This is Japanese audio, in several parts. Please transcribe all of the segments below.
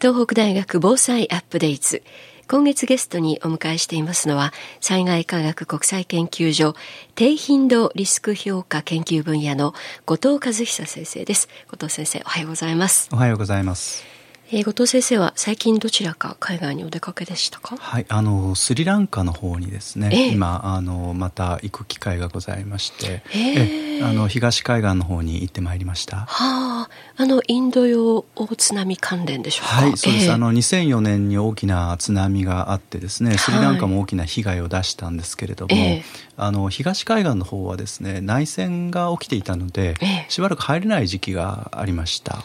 東北大学防災アップデート今月ゲストにお迎えしていますのは災害科学国際研究所低頻度リスク評価研究分野の後藤和久先生です。後藤先生おはようございます。おはようございます。えー、後藤先生は最近どちらか海外にお出かけでしたか？はいあのスリランカの方にですね、えー、今あのまた行く機会がございまして、えー、あの東海岸の方に行ってまいりました。はああのインド洋大津波関連でしょうか？はいそうです、えー、あの2004年に大きな津波があってですねスリランカも大きな被害を出したんですけれども、はい、あの東海岸の方はですね内戦が起きていたので、しばらく入れない時期がありました、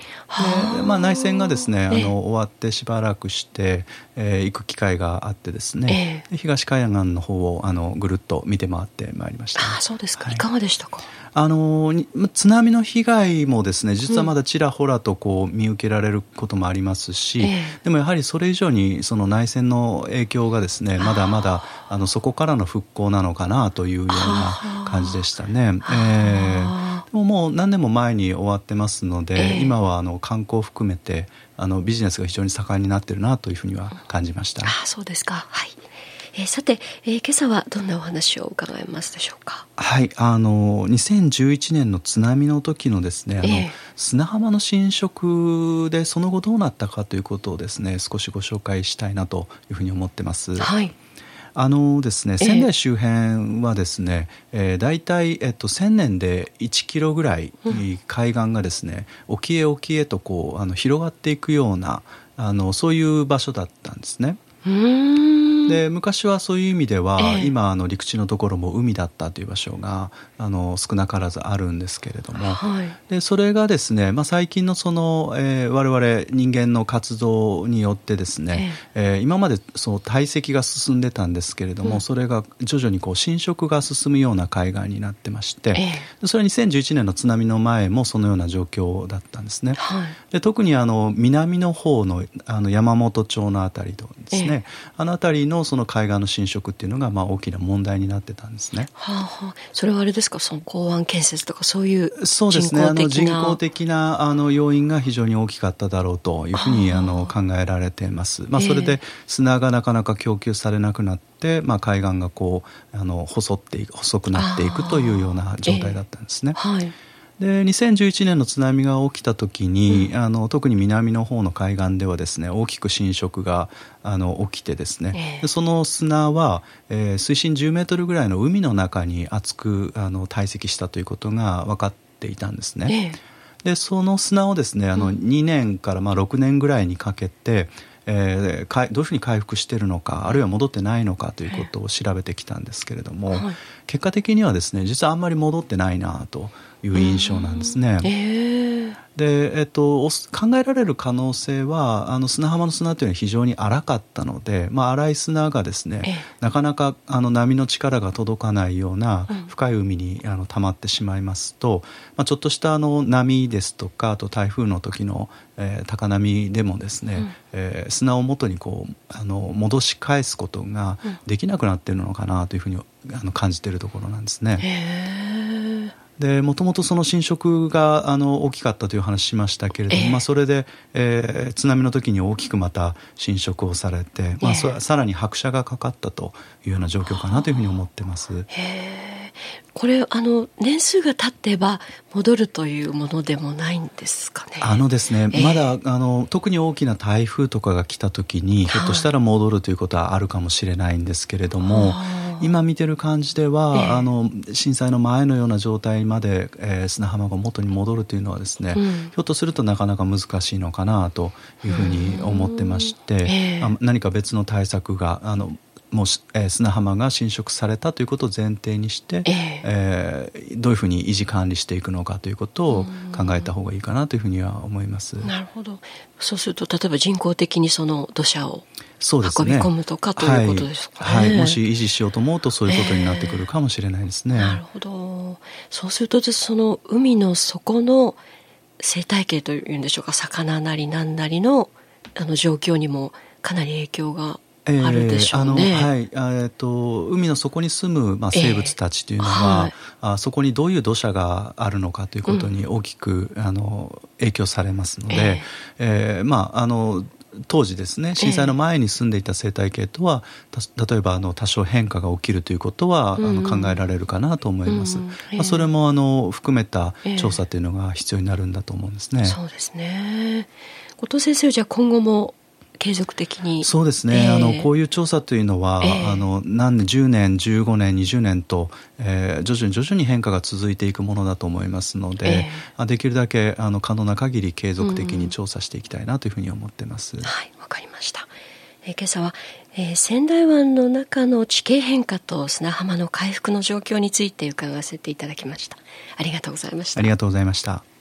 でまあ、内戦がですねあの終わってしばらくして、えー、行く機会があってですね、えー、東海岸の方をあのぐるっと見て回ってまいりました。あそうですか、はい、いかがでしたか？あの津波の被害もですね実はまだちらほらとこう見受けられることもありますし、うん、でもやはりそれ以上にその内戦の影響がですねまだまだあのそこからの復興なのかなというような感じでしたね。えー、でももう何年も前に終わってますので、えー、今はあの観光を含めてあのビジネスが非常に盛んになってるなというふうには感じました。あそうですか。はい。えー、さて、えー、今朝はどんなお話を伺えますでしょうか？はい、あの2011年の津波の時のですね、あの、えー、砂浜の浸食でその後どうなったかということをですね、少しご紹介したいなというふうに思ってます。はい。あのですね、仙台周辺はですね、えー、大体、えっと、1000年で1キロぐらい海岸がですね、うん、沖へ沖へとこうあの広がっていくようなあのそういう場所だったんですね。うんで昔はそういう意味では、え今あの陸地のところも海だったという場所があの少なからずあるんですけれども、はい、でそれがですね、まあ、最近のその、えー、我々人間の活動によってですね、ええ。ー、今までそう堆積が進んでたんですけれども、うん、それが徐々にこう侵食が進むような海岸になってまして、えそれは2011年の津波の前もそのような状況だったんですね。はい、で特にあの南の方のあの山本町のあたりとですね、あの辺りのその海岸の侵食っていうのがまあ大きな問題になってたんですね。はあはあ、それはあれですか？その港湾建設とかそういうそうですね。あの人工的な。あの要因が非常に大きかっただろうというふうにあ。の考えられています。まあ、それで砂がなかなか供給されなくなって、まあ、海岸がこうあの細って細くなっていくというような状態だったんですね。はいで2011年の津波が起きた時に、うん、あの特に南の方の海岸ではですね大きく浸食があの起きてですね、えー、その砂は、えー、水深10メートルぐらいの海の中に厚くあの堆積したということが分かっていたんですね。えー、でその砂をですねあの2年からまあ6年ぐらいにかけて、えー、かどういうふうに回復しているのかあるいは戻ってないのかということを調べてきたんですけれども、はい、結果的にはですね実はあんまり戻ってないなと。いう印象なんですね。えー、で、えっと、考えられる可能性はあの砂浜の砂というのは非常に荒かったので、まあ、荒い砂がですね、えー、なかなかあの波の力が届かないような深い海に、あの溜まってしまいますと、まあ、ちょっとしたあの波ですとかあと台風の時の、えー、高波でもですね、うん、えー、砂を元にこうあの戻し返すことができなくなっているのかなというふうにあの感じているところなんですね。でもともとその浸食があの大きかったという話しましたけれども、えー、まあ、それで、えー、津波の時に大きくまた浸食をされて、まあ、そさらに拍車がかかったというような状況かなというふうに思ってます。これあの年数が経ってば戻るというものでもないんですかね？あのですね、えー、まだあの特に大きな台風とかが来た時にひょっとしたら戻るということはあるかもしれないんですけれども。今見てる感じでは、えー、あの震災の前のような状態まで、えー、砂浜が元に戻るというのはですね、うん、ひょっとするとなかなか難しいのかなというふうに思ってまして、えー、何か別の対策があのもう、えー、砂浜が侵食されたということを前提にして、えー、えー、どういうふうに維持管理していくのかということを考えた方がいいかなというふうには思います。なるほど。そうすると例えば人工的にその土砂を運び込むとかということですかね、はい。はい、もし維持しようと思うとそういうことになってくるかもしれないですね。えー、なるほど。そうするとその海の底の生態系というんでしょうか魚なり何なりのあの状況にもかなり影響があるでしょうね。えー、はい、えー、と海の底に住む、まあ、生物たちというのは、えーはい、あそこにどういう土砂があるのかということに大きく、うん、あの影響されますので、えー、えー、まああの当時ですね震災の前に住んでいた生態系とは、例えばあの多少変化が起きるということは、あの考えられるかなと思います、まあ、それもあの含めた調査というのが必要になるんだと思うんですね。そうですね。後藤先生じゃ今後も継続的に。そうですね、えー、あのこういう調査というのは、えー、あの何年10年15年20年と、えー、徐々に徐々に変化が続いていくものだと思いますので、えー、できるだけあの可能な限り継続的に調査していきたいなというふうに思ってます。うん、はいわかりました、えー、今朝は、えー、仙台湾の中の地形変化と砂浜の回復の状況について伺わせていただきました。ありがとうございました。ありがとうございました